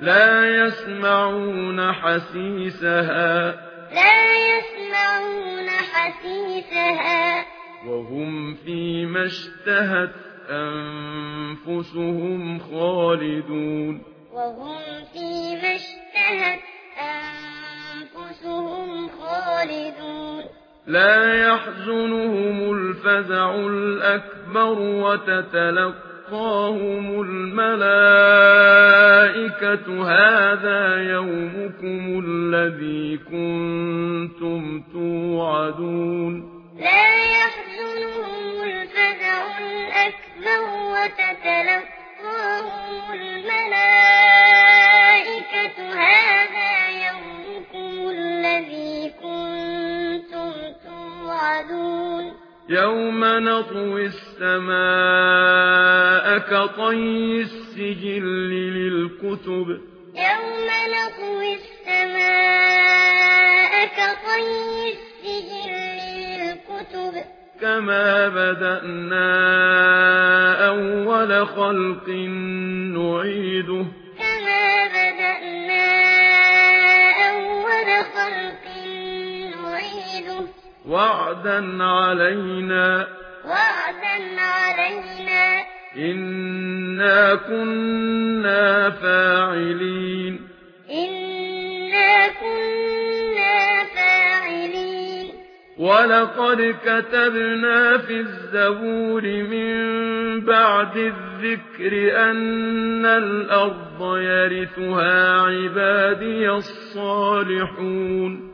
لا يسمعون حسيسها. لا يسمعون حسيسها. وهم فيما اشتهت أنفسهم خالدون. وهم فيما اشتهت أنفسهم خالدون. لا يحزنهم الفزع الأكبر وتتلقى تلقاهم الملائكة هذا يومكم الذي كنتم توعدون يوم نطوي السماء كطي السجل للكتب يوم نطوي السماء كطي كما بدأنا أول خلق نعيده كما بدأنا أول خلق نعيده وعدا علينا وعدا علينا إنا كنا فاعلين إنا كنا فاعلين ولقد كتبنا في الزبور من بعد الذكر أن الأرض يرثها عبادي الصالحون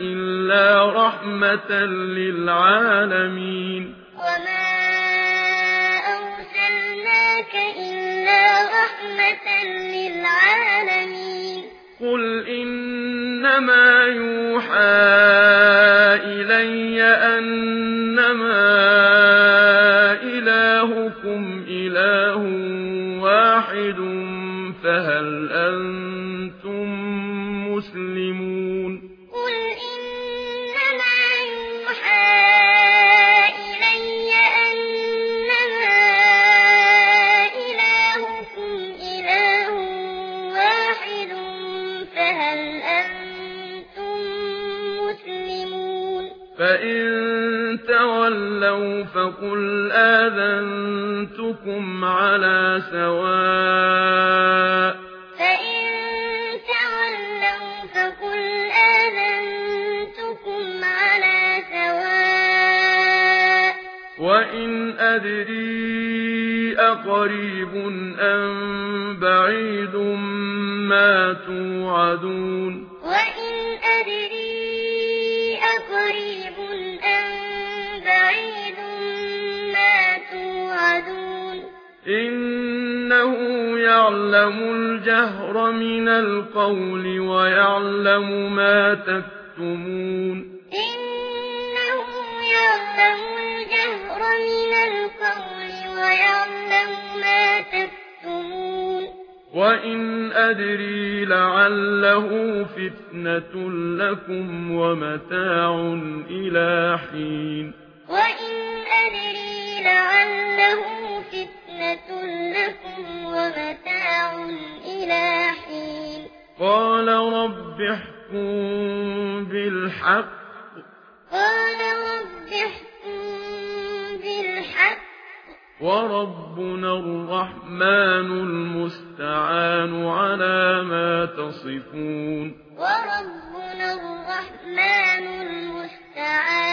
إلا رحمة للعالمين وما أرسلناك إلا رحمة للعالمين قل إنما يوحى إلي أنما إلهكم إله واحد فإن تولوا فقل آذنتكم على سواء فإن تولوا فقل آذنتكم على سواء وإن أدري أقريب أم بعيد ما توعدون وإن أدري إنه يعلم الجهر من القول ويعلم ما تكتمون إنه يعلم الجهر من القول ويعلم ما تكتمون وإن أدري لعله فتنة لكم ومتاع إلى حين وإن أدري لعله رب بالحق قال رب بالحق وربنا الرحمن المستعان على ما تصفون وربنا الرحمن المستعان